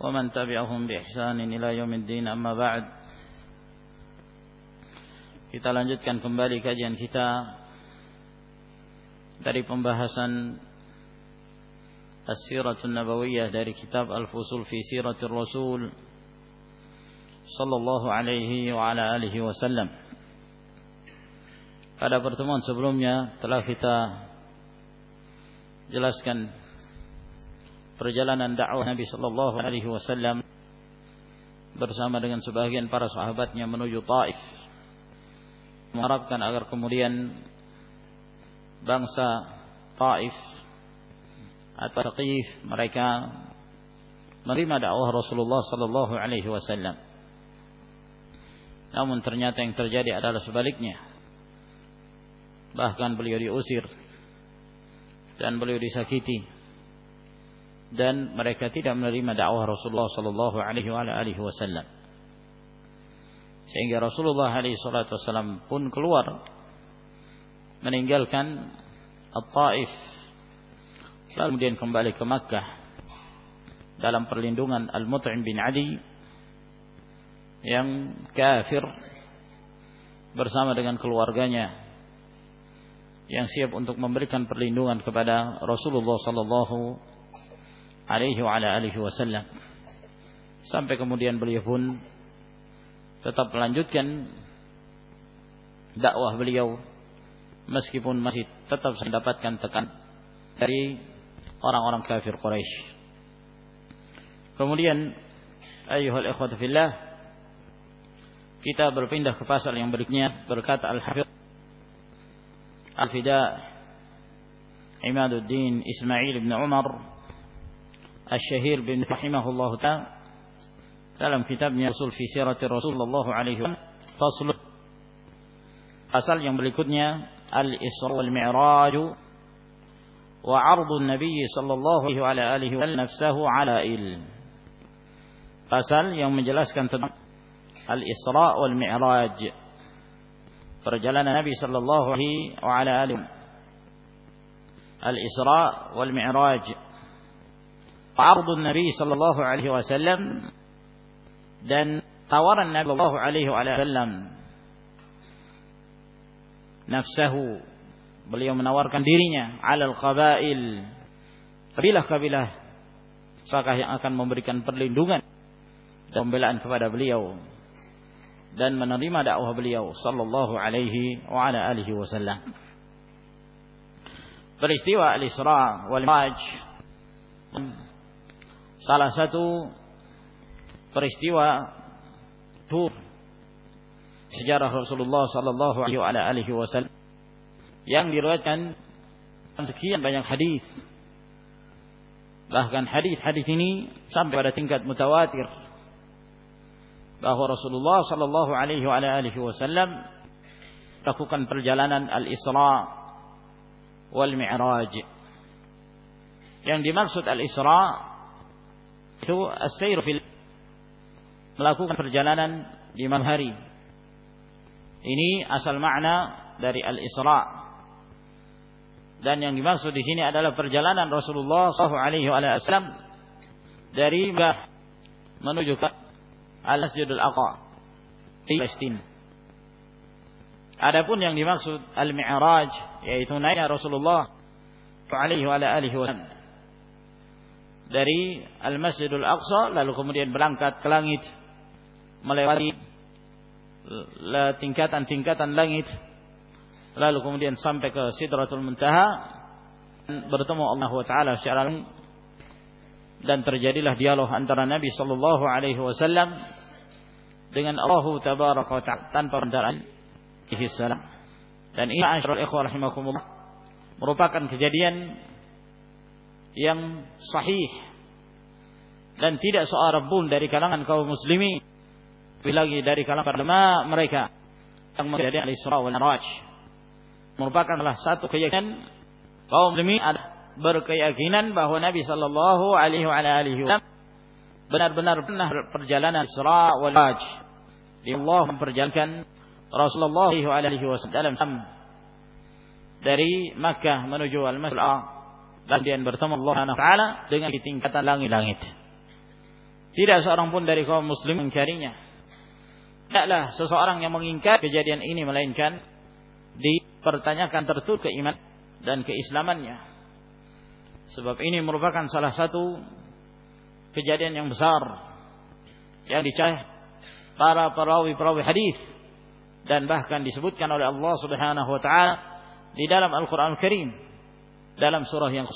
ومن تبعهم بإحسان إلى يوم الدين أما بعد kita lanjutkan kembali kajian kita dari pembahasan As-Siratun Nabawiyah dari kitab Al-Fusul fi Siratir Rasul sallallahu alaihi wa ala alihi wasallam. Pada pertemuan sebelumnya telah kita jelaskan perjalanan dakwah Nabi sallallahu alaihi wasallam bersama dengan sebagian para sahabatnya menuju Taif. Mengharapkan agar kemudian bangsa Taif atau Taqif mereka menerima dakwah Rasulullah sallallahu alaihi wasallam. Namun ternyata yang terjadi adalah sebaliknya. Bahkan beliau diusir dan beliau disakiti dan mereka tidak menerima dakwah Rasulullah sallallahu alaihi wasallam. Sehingga Rasulullah alaihi wasallam pun keluar meninggalkan At-Taif lalu kemudian kembali ke Makkah dalam perlindungan Al-Mut'im bin Adi yang kafir bersama dengan keluarganya yang siap untuk memberikan perlindungan kepada Rasulullah sallallahu alaihi wa alihi wasallam sampai kemudian beliau pun tetap melanjutkan dakwah beliau meskipun masih tetap mendapatkan tekan dari orang-orang kafir Quraisy. Kemudian ayuhal ikhwatu fillah kita berpindah ke pasal yang berikutnya berkata Al-Hafidh Al-Fida Imaduddin Ismail bin Umar Al-Syahir bin rahimahullah ta'ala dalam kitabnya Usul fi Sirati Rasulullah alaihi fasl asal yang berikutnya Al-Isra wal Mi'raj wa 'ardu Nabi sallallahu alaihi wa nafsahu 'ala il pasal yang menjelaskan tentang Al-Isra wal Mi'raj perjalanan Nabi sallallahu alaihi wa ala alihi Al-Isra wal Mi'raj Fardun Nabi sallallahu alaihi wasallam dan tawaran Nabi sallallahu alaihi wasallam nafsahu. Beliau menawarkan dirinya alal qabail kabilah-kabilah apakah yang akan memberikan perlindungan dan pembelaan kepada beliau dan menerima dakwah beliau sallallahu alaihi wa ala alihi wasallam. Peristiwa al-Isra wal Mi'raj salah satu peristiwa tur sejarah Rasulullah sallallahu alaihi wasallam yang diriwayatkan sekian banyak hadis. Bahkan hadis-hadis ini sampai pada tingkat mutawatir bahwa Rasulullah sallallahu alaihi wasallam lakukan perjalanan al-Isra wal Mi'raj. Yang dimaksud al-Isra itu as-sayr fil melakukan perjalanan di malam hari. Ini asal makna dari al-Isra. Dan yang dimaksud di sini adalah perjalanan Rasulullah SAW dari Bah menuju ke Al-Masjidul Aqsa di Palestina. Adapun yang dimaksud al-Mi'raj yaitu naiknya Rasulullah alaihi wa alihi wasallam dari Al-Masjidul Aqsa lalu kemudian berangkat ke langit melewati tingkatan-tingkatan langit lalu kemudian sampai ke Sidratul Muntaha bertemu Allah taala secara dan terjadilah dialog antara Nabi sallallahu alaihi wasallam dengan Allah tabaraka wa taala tanpa rendahan salam. Dan ini ikhwah rahimakumullah merupakan kejadian yang sahih dan tidak seorang pun dari kalangan kaum muslimin lebih lagi dari kalangan ulama mereka yang menjadi al-Isra wal Mi'raj merupakan salah satu keyakinan kaum muslimin ada berkeyakinan bahwa Nabi sallallahu alaihi wasallam benar-benar pernah perjalanan Isra wal Mi'raj. Allah memperjalankan Rasulullah alaihi wasallam dari Makkah menuju Al-Masjidil Aqsa dia bertemu Allah taala dengan di tingkatan langit-langit. Tidak seorang pun dari kaum muslim mengingkarinya. Tidaklah seseorang yang mengingkar kejadian ini melainkan dipertanyakan tertutup keiman dan keislamannya. Sebab ini merupakan salah satu kejadian yang besar yang dicah para perawi-perawi hadis dan bahkan disebutkan oleh Allah Subhanahu wa taala di dalam Al-Qur'an Al Karim dalam surah yang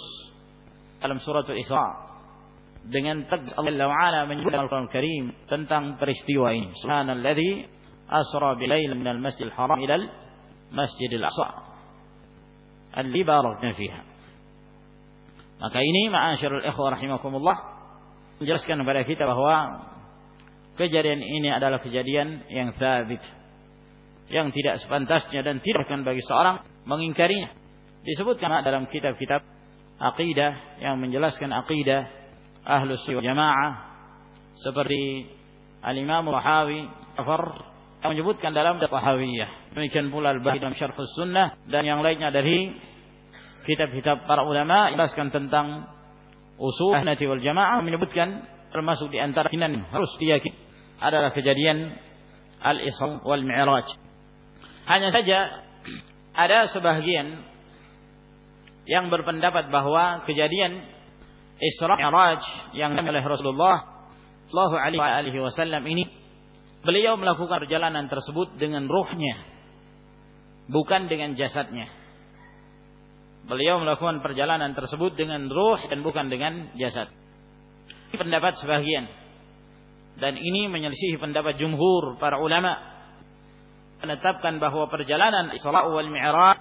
dalam surah Al-Isra dengan tegas Allah Taala menyebutkan Al-Qur'an Karim tentang peristiwa ini. Subhanalladzi asra bilail min al-masjidil haram ila al-masjidil aqsa alladzi barakna fiha. Maka ini ma'asyiral ikhwah rahimakumullah menjelaskan kepada kita bahwa kejadian ini adalah kejadian yang sabit yang tidak sepantasnya dan tidak akan bagi seorang mengingkarinya disebutkan dalam kitab-kitab aqidah yang menjelaskan aqidah ahlus jamaah seperti al-Imam Rahawi Kafar yang menyebutkan dalam Tahawiyah demikian pula al-Bahid dalam Syarh Sunnah dan yang lainnya dari kitab-kitab para ulama menjelaskan tentang usul Ahnati wal Jamaah menyebutkan termasuk di antara kinan harus diyakini adalah kejadian al-Isra wal Mi'raj. Hanya saja ada sebagian yang berpendapat bahwa kejadian Isra Mi'raj yang oleh Rasulullah sallallahu alaihi wasallam ini beliau melakukan perjalanan tersebut dengan ruhnya bukan dengan jasadnya. Beliau melakukan perjalanan tersebut dengan ruh dan bukan dengan jasad. Ini pendapat sebagian. Dan ini menyelisihi pendapat jumhur para ulama menetapkan bahwa perjalanan Isra wal Mi'raj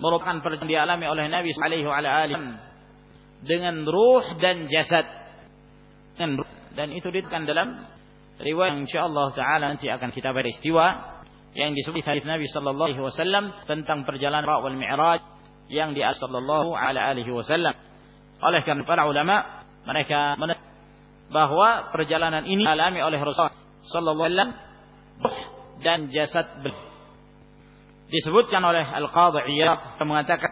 merupakan perjalanan dialami oleh Nabi sallallahu alaihi wasallam dengan ruh dan jasad dan dan itu ditekan dalam riwayat yang insyaallah taala nanti akan kita beristiwa yang disebut hadis Nabi sallallahu alaihi wasallam tentang perjalanan Isra wal Mi'raj yang di sallallahu alaihi wasallam. Oleh karena para ulama mereka bahwa perjalanan ini alami oleh Rasul sallallahu alaihi wasallam dan jasad beliau disebutkan oleh Al-Qadhi Iyad yang mengatakan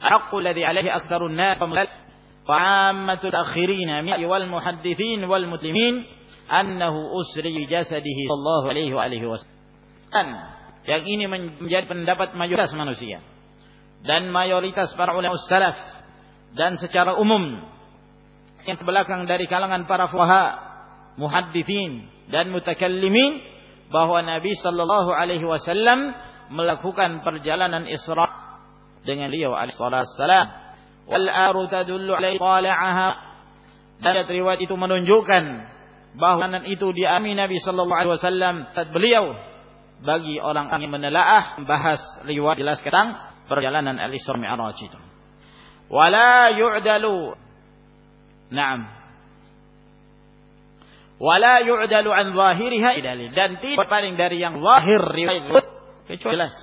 Haqqu alladhi alaihi aktsarun nas wa ammatul akhirin wal muhaddithin wal muslimin annahu usri jasadihi sallallahu alaihi wa alihi wasallam. Yang ini menjadi pendapat mayoritas manusia dan mayoritas para ulama salaf dan secara umum yang terbelakang dari kalangan para fuqaha, muhaddithin dan mutakallimin bahwa Nabi sallallahu alaihi wasallam melakukan perjalanan Isra dengan beliau alaihi salam. Wal aru tadullu alaihi qala'aha. Dan riwayat itu menunjukkan bahwa itu diamini Nabi sallallahu alaihi wasallam beliau bagi orang yang menelaah bahas riwayat jelas tentang perjalanan Al-Isra Mi'raj itu. Wala yu'dalu Naam. Wala yu'dalu an zahiriha dan tidak paling dari yang zahir riwayat kecuali jelas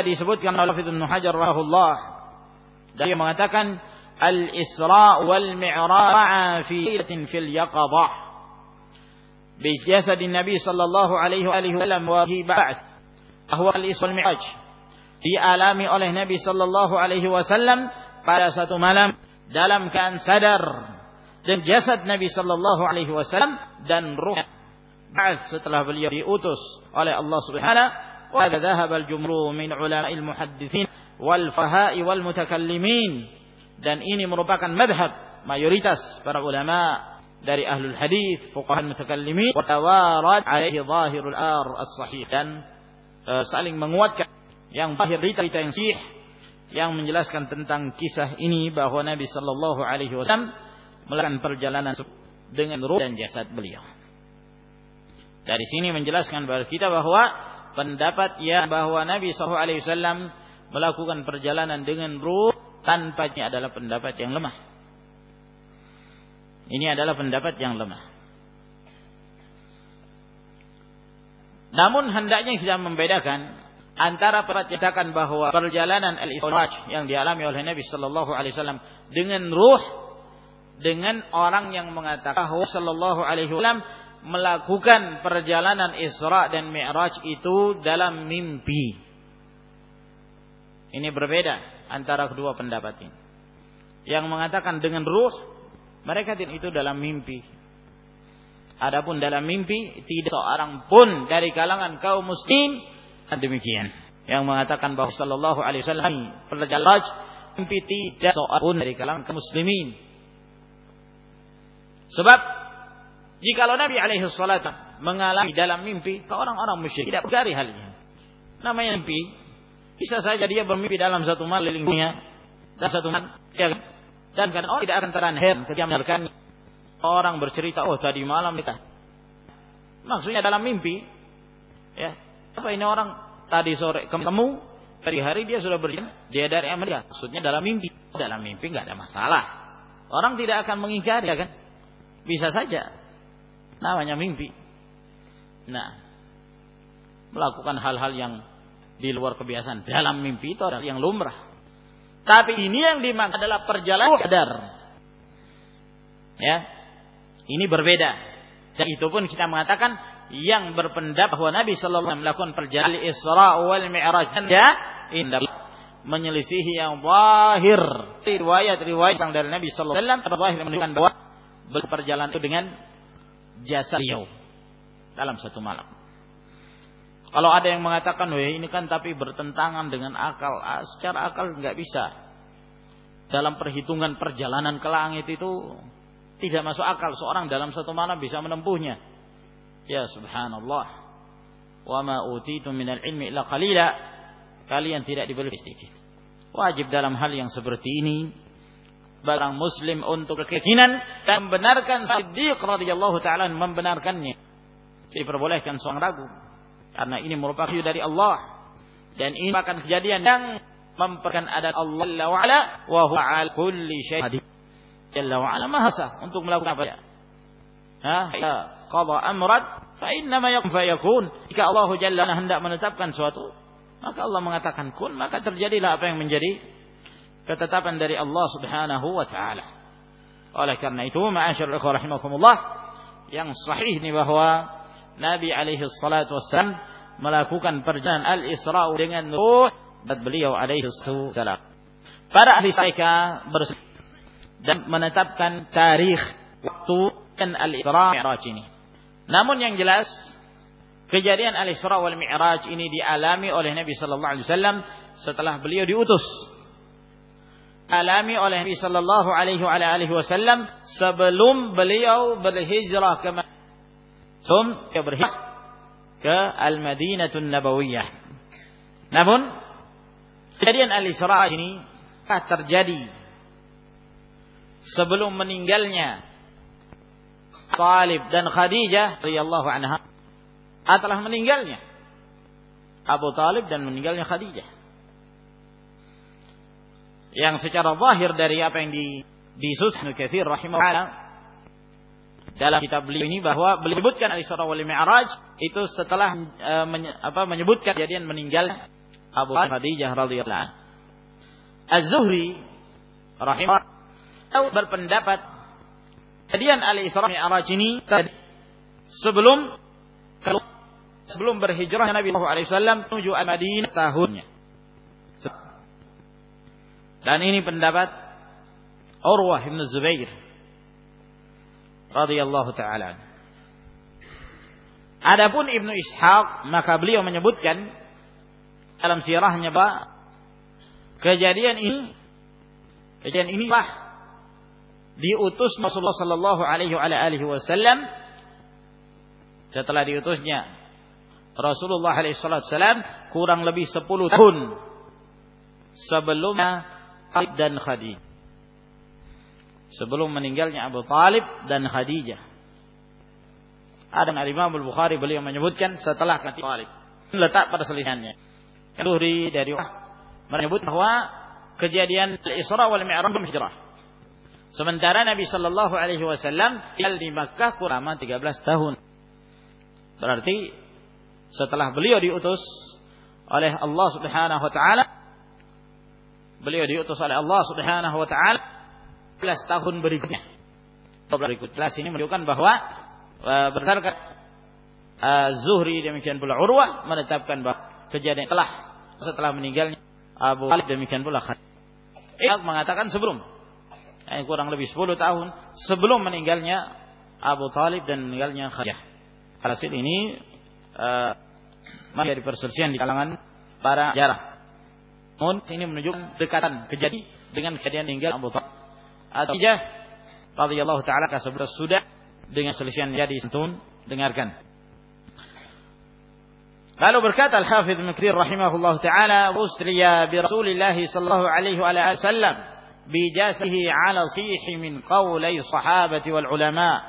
disebutkan oleh Ibnu Hajar rahimahullah dan dia mengatakan al-Isra wal Mi'raj fi fil yaqadha bi jasad Nabi sallallahu alaihi wasallam wa hi ba'th bahwa al-Isra wal Mi'raj dialami oleh Nabi sallallahu alaihi wasallam pada satu malam dalam keadaan sadar dan jasad Nabi sallallahu alaihi wasallam dan ruh setelah beliau diutus oleh Allah Subhanahu وهذا ذهب الجمهور من علماء المحدثين والفهاء والمتكلمين dan ini merupakan madhab mayoritas para ulama dari ahlul hadis fuqaha mutakallimin wa tawarad alaihi zahirul ar as-sahih dan uh, saling menguatkan yang zahir cerita yang sahih yang menjelaskan tentang kisah ini bahwa Nabi sallallahu alaihi wasallam melakukan perjalanan dengan ruh dan jasad beliau. Dari sini menjelaskan kepada kita bahwa pendapat ya bahwa Nabi SAW melakukan perjalanan dengan ruh tanpanya adalah pendapat yang lemah. Ini adalah pendapat yang lemah. Namun hendaknya kita membedakan antara percetakan bahwa perjalanan al-Isra yang dialami oleh Nabi sallallahu alaihi wasallam dengan ruh dengan orang yang mengatakan bahwa sallallahu alaihi wasallam melakukan perjalanan Isra dan Mi'raj itu dalam mimpi. Ini berbeda antara kedua pendapat ini. Yang mengatakan dengan ruh, mereka itu dalam mimpi. Adapun dalam mimpi, tidak seorang pun dari kalangan kaum muslim demikian. Yang mengatakan bahwa sallallahu alaihi wasallam perjalanan mimpi tidak seorang pun dari kalangan kaum muslimin. Sebab Jikalau Nabi alaihi salatu mengalami dalam mimpi, ke orang-orang musyrik tidak berkari halnya. Namanya mimpi, bisa saja dia bermimpi dalam satu malam lilingnya dan satu malam ya, kan? dan kan orang tidak akan terangher ketika orang bercerita, oh tadi malam kita. Maksudnya dalam mimpi, ya apa ini orang tadi sore ketemu, hari hari dia sudah berjalan, dia dari Amerika. Maksudnya dalam mimpi, dalam mimpi nggak ada masalah. Orang tidak akan mengingkari, ya kan? Bisa saja namanya mimpi. Nah, melakukan hal-hal yang di luar kebiasaan dalam mimpi itu adalah yang lumrah. Tapi ini yang dimaksud adalah perjalanan sadar. Ya. Ini berbeda. Dan itu pun kita mengatakan yang berpendapat bahwa Nabi sallallahu alaihi wasallam melakukan perjalanan Isra wal Mi'raj ya indah menyelisihi yang zahir riwayat-riwayat yang dari Nabi sallallahu alaihi wasallam bahwa berperjalanan itu dengan jasa beliau dalam satu malam. Kalau ada yang mengatakan, wah ini kan tapi bertentangan dengan akal. Ah, secara akal nggak bisa. Dalam perhitungan perjalanan ke langit itu tidak masuk akal seorang dalam satu malam bisa menempuhnya. Ya subhanallah. Wa ma utitu minal ilmi illa qalila. Kalian tidak diberi sedikit. Wajib dalam hal yang seperti ini barang muslim untuk keyakinan dan membenarkan Siddiq radhiyallahu taala membenarkannya. Diperbolehkan seorang ragu karena ini merupakan dari Allah dan ini akan kejadian yang memperkan ada Allah Jalla wa ala wa huwa al kulli syai'in Jalla wa ala maha untuk melakukan apa? Ha, qada amran fa inna ma yakun fayakun. Jika Allah Jalla hendak menetapkan suatu, maka Allah mengatakan kun, maka terjadilah apa yang menjadi ketetapan dari Allah Subhanahu wa taala. Oleh karena itu, ma'asyar rahimakumullah, yang sahih ini bahwa Nabi alaihi salatu wassalam melakukan perjalanan al-Isra dengan ruh dan beliau alaihi salam. Para ahli mereka dan menetapkan tarikh waktu dan al-Isra Mi'raj ini. Namun yang jelas kejadian al-Isra wal Mi'raj ini dialami oleh Nabi sallallahu alaihi wasallam setelah beliau diutus alami oleh Nabi sallallahu alaihi wasallam sebelum beliau berhijrah ke Sum dia berhijrah ke Al-Madinatun Nabawiyah. Namun kejadian Al-Isra ini terjadi sebelum meninggalnya Talib dan Khadijah radhiyallahu anha telah meninggalnya Abu Talib dan meninggalnya Khadijah yang secara zahir dari apa yang di disus Katsir rahimahullah dalam kitab beliau ini bahwa beliau menyebutkan Al-Isra wal Mi'raj itu setelah e, menye, apa menyebutkan kejadian meninggal Abu Khadijah radhiyallahu anha. Az-Zuhri rahimahullah berpendapat kejadian Al-Isra Mi'raj ini sebelum sebelum berhijrah Nabi alaihi wasallam menuju Madinah tahunnya. Dan ini pendapat Urwah bin Zubair radhiyallahu taala. Adapun Ibnu Ishaq maka beliau menyebutkan dalam sirahnya Pak kejadian ini kejadian ini lah diutus Rasulullah sallallahu alaihi wasallam setelah diutusnya Rasulullah alaihi wasallam kurang lebih 10 tahun sebelumnya Talib dan Khadijah. Sebelum meninggalnya Abu Talib dan Khadijah. Ada Imam Al-Bukhari beliau menyebutkan setelah Abu Talib. Letak pada selihannya. Zuhri dari menyebut bahwa kejadian Isra wal Mi'raj hijrah. Sementara Nabi Shallallahu Alaihi Wasallam tinggal di Makkah kurang 13 tahun. Berarti setelah beliau diutus oleh Allah Subhanahu Wa Taala, beliau diutus oleh Allah Subhanahu Wa Taala 11 tahun berikutnya. Berikut kelas ini menunjukkan bahwa uh, berdasarkan uh, Zuhri demikian pula Urwah menetapkan bahwa kejadian telah setelah meninggalnya Abu Talib demikian pula Khalid. mengatakan sebelum eh, kurang lebih 10 tahun sebelum meninggalnya Abu Talib dan meninggalnya Khadijah. Hasil ini uh, dari perselisihan di kalangan para jarah. Nun ini menunjukkan dekatan kejadian dengan kejadian meninggal Abu Bakar. Atijah radhiyallahu taala sebelum sudah dengan selisihan jadi santun dengarkan. Lalu berkata Al-Hafidz Ibnu rahimahullah taala, "Usriya bi Rasulillah sallallahu alaihi wa alihi wasallam bi jasadihi 'ala sih min qawli sahabati wal ulama."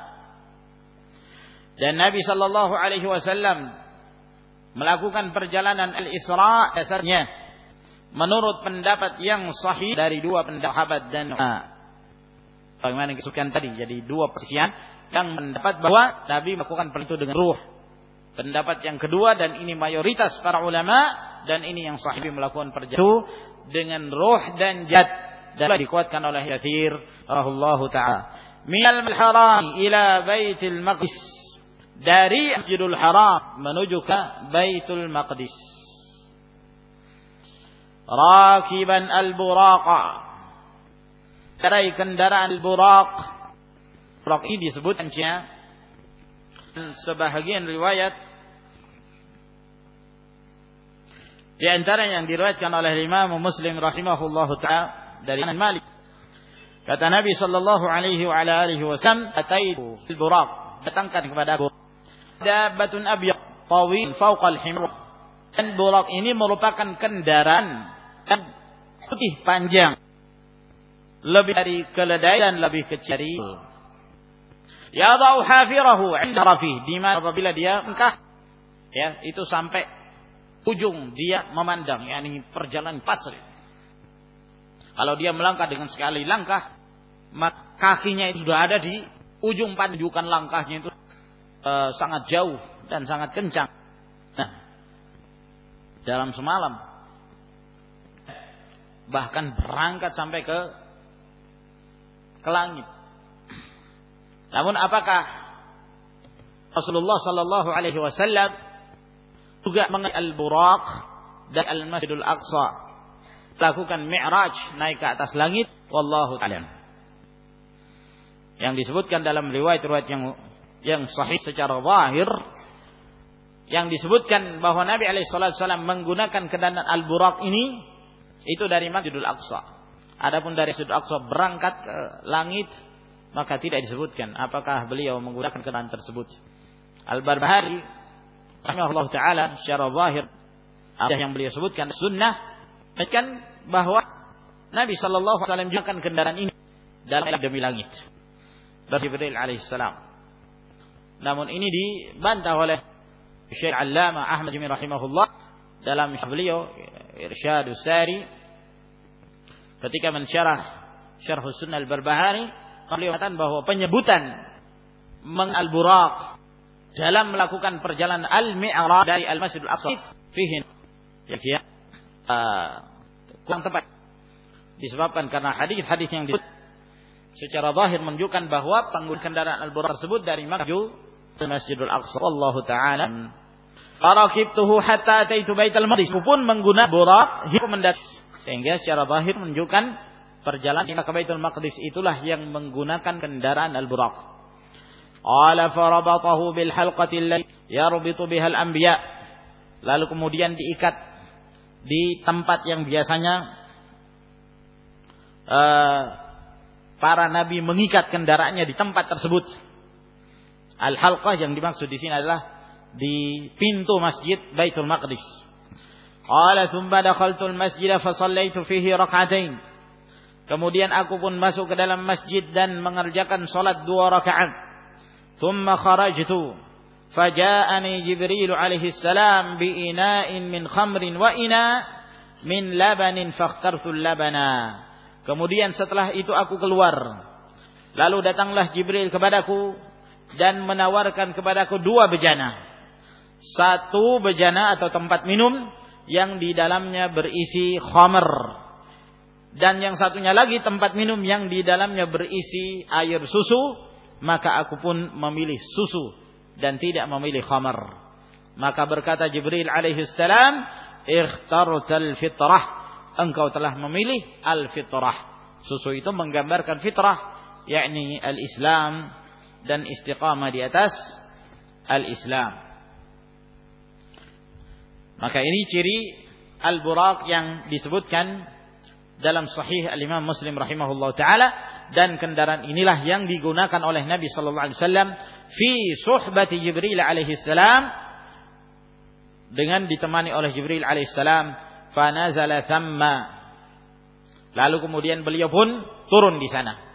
Dan Nabi sallallahu alaihi wasallam melakukan perjalanan Al-Isra dasarnya menurut pendapat yang sahih dari dua pendapat dan bagaimana disebutkan tadi jadi dua persian yang mendapat bahwa Nabi melakukan itu dengan ruh. Pendapat yang kedua dan ini mayoritas para ulama dan ini yang sahih melakukan perjalanan dengan ruh dan jad dan dikuatkan oleh Yathir rahullahu taala. Minal haram ila baitul maqdis. Dari Masjidul Haram menuju ke Baitul Maqdis rakiban al-buraqa kerai kendaraan al-buraq buraq ini disebut sebahagian riwayat di antara yang diriwayatkan oleh Imam Muslim rahimahullahu taala dari Anas Malik. Kata Nabi sallallahu alaihi wa alihi wasallam, "Ataitu al-buraq." Datangkan kepada aku dabbatun abyad tawil fawqa al-himar. Dan buraq ini merupakan kendaraan putih panjang. Lebih dari keledai dan lebih kecil dari Yadau hafirahu 'inda rafih. Di mana apabila dia engkah ya, itu sampai ujung dia memandang yakni perjalanan pasir kalau dia melangkah dengan sekali langkah, maka kakinya itu sudah ada di ujung panjukan langkahnya itu e, sangat jauh dan sangat kencang. Dalam semalam. Bahkan berangkat sampai ke ke langit. Namun apakah Rasulullah Sallallahu Alaihi Wasallam juga mengenai al-buraq dan al-masjidul aqsa? Lakukan mi'raj naik ke atas langit wallahu ta'ala yang disebutkan dalam riwayat-riwayat yang yang sahih secara zahir yang disebutkan bahwa Nabi alaihi wasallam menggunakan kendaraan al-buraq ini itu dari Masjidul Aqsa. Adapun dari Masjidul Aqsa berangkat ke langit maka tidak disebutkan apakah beliau menggunakan kendaraan tersebut. Al-Barbahari rahimahullah taala secara zahir ada yang beliau sebutkan sunnah Menunjukkan bahwa Nabi Shallallahu Alaihi Wasallam juga kendaraan ini dalam demi langit. Dari Jibril alaihissalam. Namun ini dibantah oleh Syekh Allama Ahmad bin rahimahullah dalam beliau Irsyadus Sari ketika mensyarah Syarh Sunnah Al-Barbahari beliau mengatakan bahwa penyebutan meng al-buraq dalam melakukan perjalanan al-mi'raj dari al-Masjidil Aqsa fihi ya uh, kurang tepat. Disebabkan karena hadis-hadis yang disebut secara zahir menunjukkan bahwa pengguna kendaraan al-buraq tersebut dari ke Masjidul Aqsa wallahu taala Farakibtuhu hatta ataitu Baitul Maqdis pun menggunakan buraq hidup sehingga secara zahir menunjukkan perjalanan ke Baitul Maqdis itulah yang menggunakan kendaraan al-buraq. Qala farabatahu bil halqati allati yarbitu biha al-anbiya. Lalu kemudian diikat di tempat yang biasanya uh, para nabi mengikat kendaraannya di tempat tersebut. Al-halqah yang dimaksud di sini adalah di pintu masjid Baitul Maqdis. Qala thumma dakhaltul masjid fa sallaitu fihi rak'atain. Kemudian aku pun masuk ke dalam masjid dan mengerjakan salat dua rakaat. Thumma kharajtu faja'ani Jibril alaihi salam bi ina'in min khamrin wa ina min labanin fakhtartul labana. Kemudian setelah itu aku keluar. Lalu datanglah Jibril kepadaku dan menawarkan kepadaku dua bejana. Satu bejana atau tempat minum yang di dalamnya berisi khamr. Dan yang satunya lagi tempat minum yang di dalamnya berisi air susu. Maka aku pun memilih susu dan tidak memilih khamr. Maka berkata Jibril alaihi salam, "Ikhtartal fitrah." Engkau telah memilih al-fitrah. Susu itu menggambarkan fitrah, yakni al-Islam dan istiqamah di atas al-Islam. Maka ini ciri al-buraq yang disebutkan dalam sahih al-Imam Muslim rahimahullah taala. Dan kendaraan inilah yang digunakan oleh Nabi sallallahu alaihi wasallam fi suhbati Jibril alaihi salam. Dengan ditemani oleh Jibril alaihi salam fanazala thamma. Lalu kemudian beliau pun turun di sana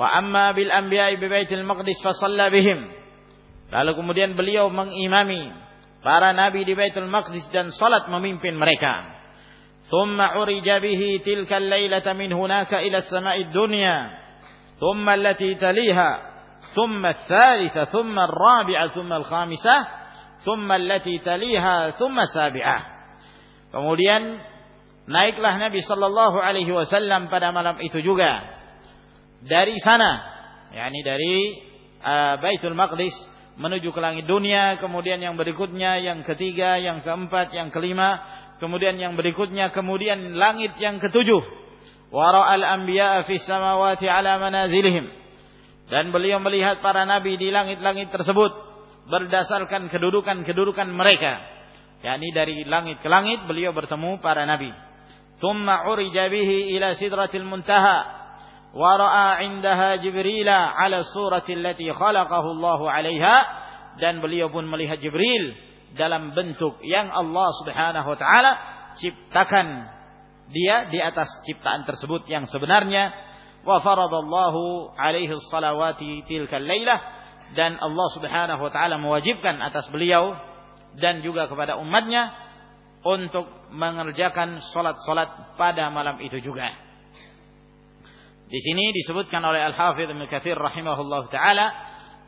wa amma bil anbiya'i bi baitil maqdis fa bihim lalu kemudian beliau mengimami para nabi di Baitul Maqdis dan salat memimpin mereka. ثم عرج به تلك الليلة من هناك إلى السماء الدنيا ثم التي تليها ثم الثالثة ثم الرابعة ثم الخامسة ثم التي تليها ثم السابعة kemudian naiklah Nabi sallallahu alaihi wasallam pada malam itu juga dari sana yakni dari uh, Baitul Maqdis menuju ke langit dunia, kemudian yang berikutnya, yang ketiga, yang keempat, yang kelima, kemudian yang berikutnya, kemudian langit yang ketujuh. Wara'al anbiya'a fis samawati ala manazilihim. Dan beliau melihat para nabi di langit-langit tersebut berdasarkan kedudukan-kedudukan mereka. yakni dari langit ke langit beliau bertemu para nabi. Thumma urija bihi ila sidratil muntaha wara'a indaha جبريل ala surati allati khalaqahu Allahu عليها. Dan beliau pun melihat Jibril dalam bentuk yang Allah Subhanahu wa taala ciptakan dia di atas ciptaan tersebut yang sebenarnya. Wa faradallahu 'alaihi salawati tilka lailah dan Allah Subhanahu wa taala mewajibkan atas beliau dan juga kepada umatnya untuk mengerjakan salat-salat pada malam itu juga. Di sini disebutkan oleh Al-Hafidh Ibnu Katsir rahimahullah taala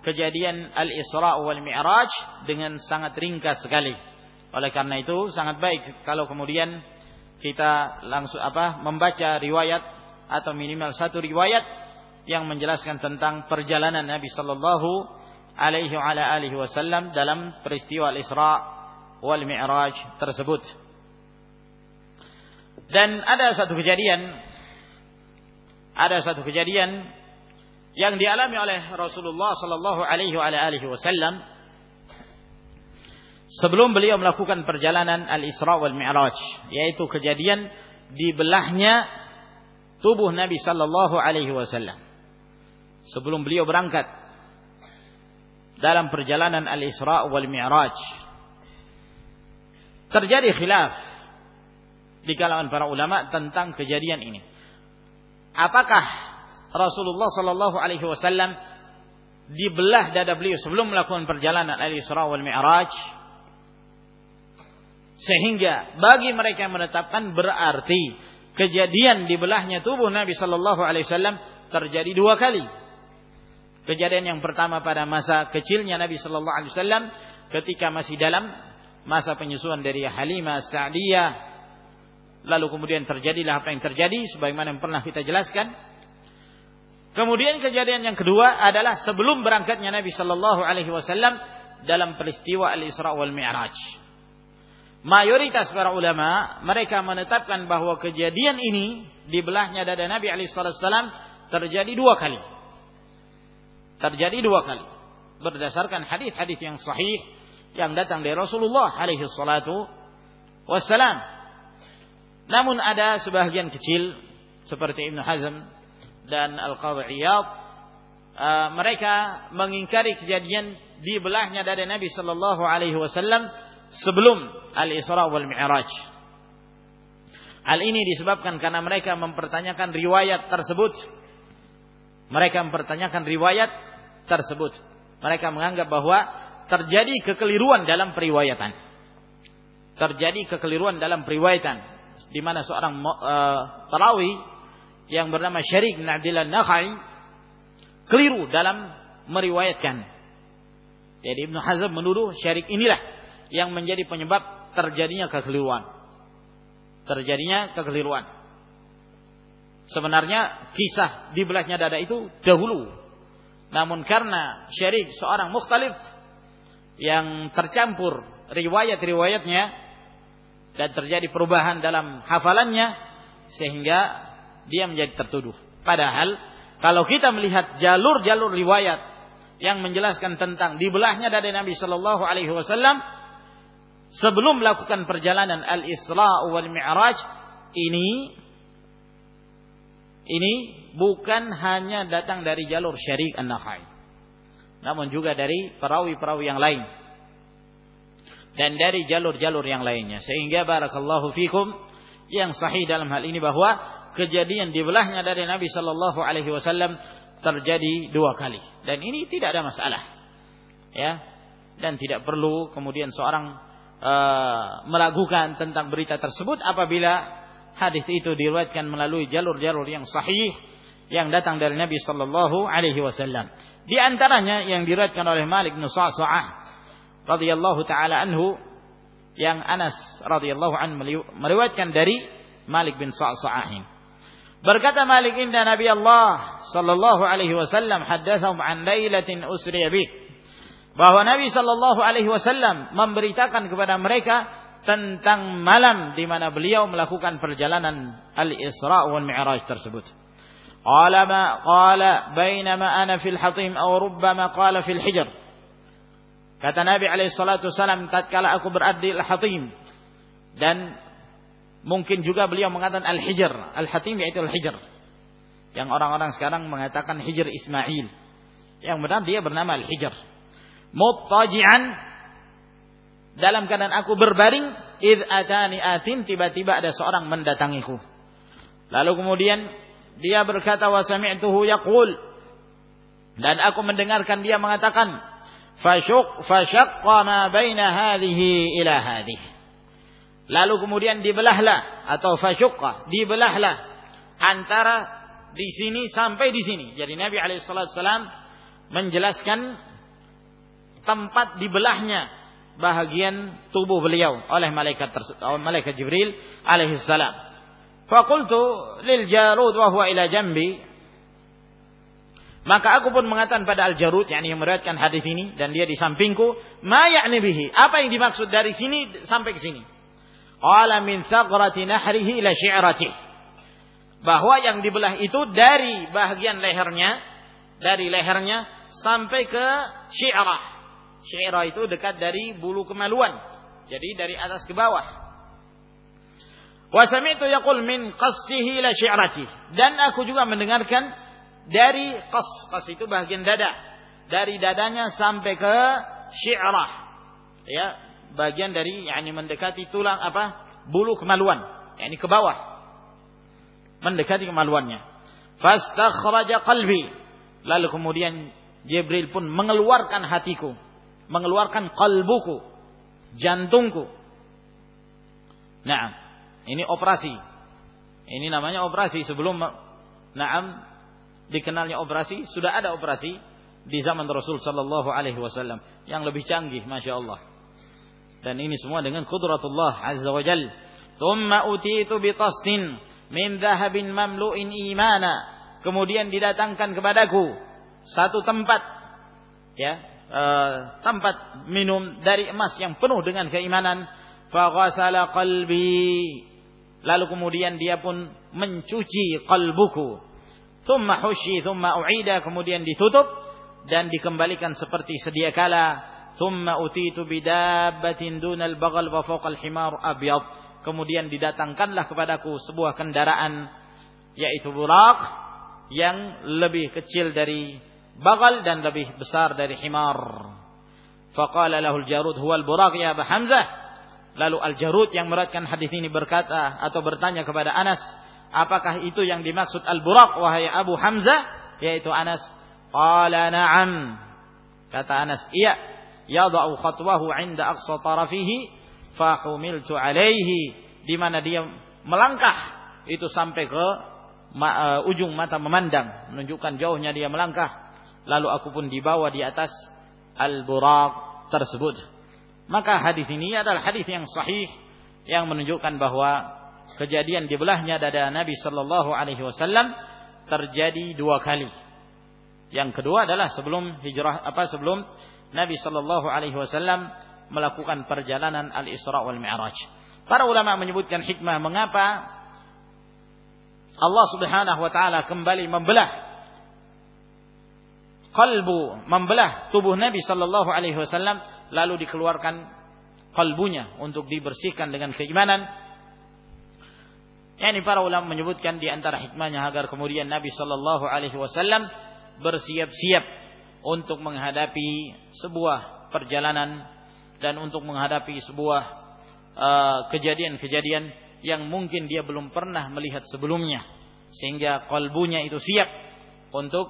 kejadian Al-Isra wal Mi'raj dengan sangat ringkas sekali. Oleh karena itu sangat baik kalau kemudian kita langsung apa membaca riwayat atau minimal satu riwayat yang menjelaskan tentang perjalanan Nabi sallallahu alaihi wa alihi wasallam dalam peristiwa Al-Isra wal Mi'raj tersebut. Dan ada satu kejadian ada satu kejadian yang dialami oleh Rasulullah sallallahu alaihi wasallam sebelum beliau melakukan perjalanan Al-Isra wal Mi'raj yaitu kejadian dibelahnya tubuh Nabi sallallahu alaihi wasallam. Sebelum beliau berangkat dalam perjalanan Al-Isra wal Mi'raj terjadi khilaf di kalangan para ulama tentang kejadian ini apakah Rasulullah Shallallahu Alaihi Wasallam dibelah dada beliau sebelum melakukan perjalanan al-Isra wal Mi'raj sehingga bagi mereka yang menetapkan berarti kejadian dibelahnya tubuh Nabi Shallallahu Alaihi Wasallam terjadi dua kali. Kejadian yang pertama pada masa kecilnya Nabi Shallallahu Alaihi Wasallam ketika masih dalam masa penyusuan dari Halimah Sa'diyah lalu kemudian terjadilah apa yang terjadi sebagaimana yang pernah kita jelaskan. Kemudian kejadian yang kedua adalah sebelum berangkatnya Nabi Shallallahu Alaihi Wasallam dalam peristiwa Al-Isra wal Mi'raj. Mayoritas para ulama mereka menetapkan bahwa kejadian ini dibelahnya dada Nabi Alaihi Wasallam terjadi dua kali. Terjadi dua kali berdasarkan hadis-hadis yang sahih yang datang dari Rasulullah Alaihi Wasallam namun ada sebagian kecil seperti Ibn Hazm dan Al-Qadhi uh, mereka mengingkari kejadian dibelahnya dari Nabi sallallahu alaihi wasallam sebelum Al-Isra wal Mi'raj. Hal ini disebabkan karena mereka mempertanyakan riwayat tersebut. Mereka mempertanyakan riwayat tersebut. Mereka menganggap bahwa terjadi kekeliruan dalam periwayatan. Terjadi kekeliruan dalam periwayatan di mana seorang uh, yang bernama Syarik Abdullah Nakhai keliru dalam meriwayatkan. Jadi Ibnu Hazm menuduh syirik inilah yang menjadi penyebab terjadinya kekeliruan. Terjadinya kekeliruan. Sebenarnya kisah dibelahnya dada itu dahulu. Namun karena syirik seorang mukhtalif yang tercampur riwayat-riwayatnya dan terjadi perubahan dalam hafalannya sehingga dia menjadi tertuduh. Padahal kalau kita melihat jalur-jalur riwayat yang menjelaskan tentang dibelahnya dari Nabi Shallallahu Alaihi Wasallam sebelum melakukan perjalanan Al Isra wal Mi'raj ini ini bukan hanya datang dari jalur Syarik An-Nakhai namun juga dari perawi-perawi yang lain dan dari jalur-jalur yang lainnya. Sehingga barakallahu fikum yang sahih dalam hal ini bahwa kejadian dibelahnya dari Nabi Shallallahu Alaihi Wasallam terjadi dua kali. Dan ini tidak ada masalah. Ya. Dan tidak perlu kemudian seorang uh, meragukan tentang berita tersebut apabila hadis itu diriwayatkan melalui jalur-jalur yang sahih yang datang dari Nabi Shallallahu Alaihi Wasallam. Di antaranya yang diriwayatkan oleh Malik bin Sa'sa'ah radhiyallahu taala anhu yang Anas radhiyallahu anhu meriwayatkan dari Malik bin Sa'sa'ah Berkata Malik inda Nabi Allah sallallahu alaihi wasallam haddatsahum an lailatin usriya bih. Bahwa Nabi sallallahu alaihi wasallam memberitakan kepada mereka tentang malam di mana beliau melakukan perjalanan Al-Isra wal Mi'raj tersebut. Qala ma qala bainama ana fil hatim aw rubbama qala fil hijr. Kata Nabi alaihi wasallam tatkala aku berada di Al-Hatim dan Mungkin juga beliau mengatakan Al-Hijr. Al-Hatim yaitu Al-Hijr. Yang orang-orang sekarang mengatakan Hijr Ismail. Yang benar dia bernama Al-Hijr. Muttaji'an. Dalam keadaan aku berbaring. Id atani atin. Tiba-tiba ada seorang mendatangiku. Lalu kemudian dia berkata wa sami'tuhu yaqul. Dan aku mendengarkan dia mengatakan. Fashuk, fashaqqa ma baina hadhihi ila hadhihi. Lalu kemudian dibelahlah atau fasyukka, dibelahlah antara di sini sampai di sini. Jadi Nabi alaihissalam menjelaskan tempat dibelahnya bahagian tubuh beliau oleh malaikat malaikat Jibril alaihissalam. Fakultu lil Jarud wa huwa ila jambi. Maka aku pun mengatakan pada Al Jarud yakni yang meriwayatkan hadis ini dan dia di sampingku, ma ya'ni bihi? Apa yang dimaksud dari sini sampai ke sini? Qala min thagrati nahrihi ila syi'rati. Bahwa yang dibelah itu dari bagian lehernya, dari lehernya sampai ke syi'rah. Syi'rah itu dekat dari bulu kemaluan. Jadi dari atas ke bawah. Wa sami'tu yaqul min qassihi ila syi'rati. Dan aku juga mendengarkan dari qas. Qas itu bagian dada. Dari dadanya sampai ke syi'rah. Ya, bagian dari yakni mendekati tulang apa? bulu kemaluan, yakni ke bawah. Mendekati kemaluannya. Fastakhraja qalbi. Lalu kemudian Jibril pun mengeluarkan hatiku, mengeluarkan kalbuku, jantungku. Nah, ini operasi. Ini namanya operasi sebelum Naam dikenalnya operasi, sudah ada operasi di zaman Rasul sallallahu alaihi wasallam yang lebih canggih, Masya Allah. Dan ini semua dengan kudratullah azza wa jal. Thumma utitu bitasnin min dhahabin mamlu'in imana. Kemudian didatangkan kepadaku satu tempat ya, uh, tempat minum dari emas yang penuh dengan keimanan. Faghasala qalbi. Lalu kemudian dia pun mencuci kalbuku. Thumma hushi, thumma u'ida. Kemudian ditutup dan dikembalikan seperti sedia kala Thumma utitu bidabbatin dunal bagal wa fawqal himar abyad. Kemudian didatangkanlah kepadaku sebuah kendaraan yaitu burak yang lebih kecil dari bagal dan lebih besar dari himar. Faqala lahul jarud huwa al-buraq ya Abu Hamzah. Lalu al-jarud yang meratkan hadis ini berkata atau bertanya kepada Anas, apakah itu yang dimaksud al-buraq wahai Abu Hamzah? Yaitu Anas. Qala na'am. Kata Anas, iya yada'u khatwahu 'inda aqsa tarafihi fahumiltu 'alaihi di mana dia melangkah itu sampai ke uh, ujung mata memandang menunjukkan jauhnya dia melangkah lalu aku pun dibawa di atas al-buraq tersebut. Maka hadis ini adalah hadis yang sahih yang menunjukkan bahwa kejadian dibelahnya dada Nabi sallallahu alaihi wasallam terjadi dua kali. Yang kedua adalah sebelum hijrah apa sebelum Nabi sallallahu alaihi wasallam melakukan perjalanan Al-Isra wal Mi'raj. Para ulama menyebutkan hikmah mengapa Allah Subhanahu wa taala kembali membelah kalbu, membelah tubuh Nabi sallallahu alaihi wasallam lalu dikeluarkan kalbunya untuk dibersihkan dengan keimanan. Yani para ulama menyebutkan di antara hikmahnya agar kemudian Nabi sallallahu alaihi wasallam bersiap-siap untuk menghadapi sebuah perjalanan dan untuk menghadapi sebuah Uh, kejadian-kejadian uh, yang mungkin dia belum pernah melihat sebelumnya. Sehingga kalbunya itu siap untuk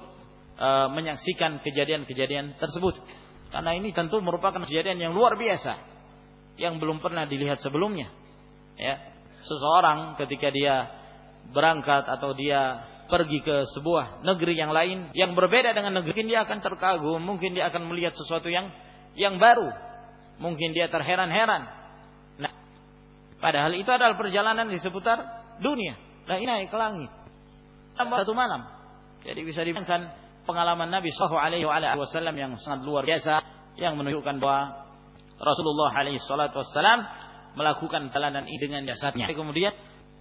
uh, menyaksikan kejadian-kejadian tersebut. Karena ini tentu merupakan kejadian yang luar biasa yang belum pernah dilihat sebelumnya. Ya seseorang ketika dia berangkat atau dia pergi ke sebuah negeri yang lain yang berbeda dengan negeri mungkin dia akan terkagum mungkin dia akan melihat sesuatu yang yang baru mungkin dia terheran-heran Padahal itu adalah perjalanan di seputar dunia. Nah ini naik ke langit. Satu malam. Jadi bisa dibayangkan pengalaman Nabi Sallallahu Alaihi Wasallam yang sangat luar biasa yang menunjukkan bahwa Rasulullah Alaihi Wasallam melakukan perjalanan ini dengan jasadnya. Kemudian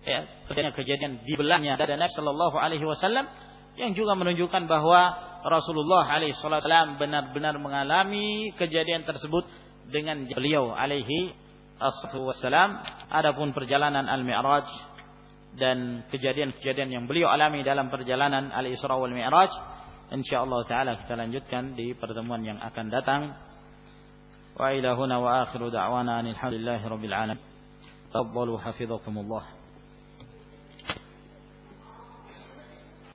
ya, terjadi kejadian di belahnya dada Nabi Sallallahu Alaihi Wasallam yang juga menunjukkan bahwa Rasulullah Alaihi Wasallam benar-benar mengalami kejadian tersebut dengan beliau alaihi wassalam adapun perjalanan al-mi'raj dan kejadian-kejadian yang beliau alami dalam perjalanan al-Isra wal Mi'raj insyaallah taala kita lanjutkan di pertemuan yang akan datang وإلى هنا وآخر دعوانا أن الحمد لله رب العالمين. تفضلوا حفظكم الله.